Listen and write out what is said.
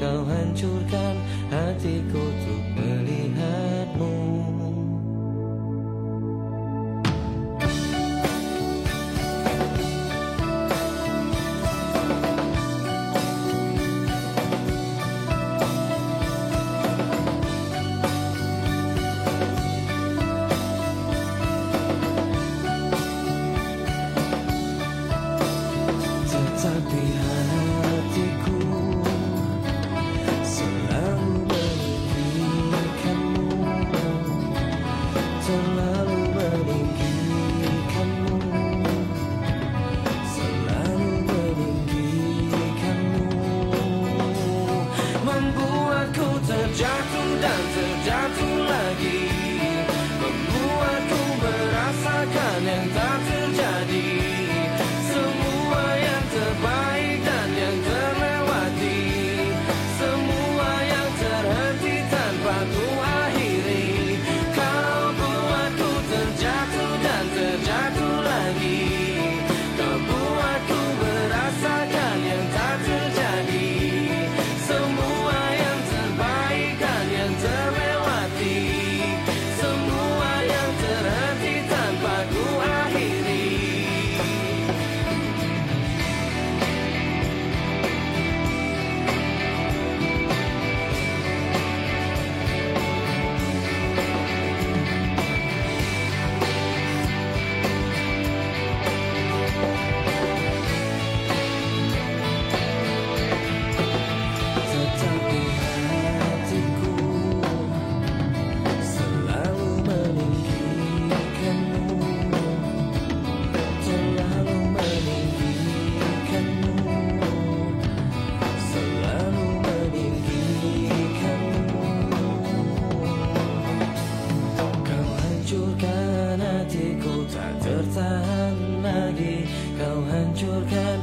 kau hancurkan hatiku untuk and I'm Tak tertahan lagi kau hancurkan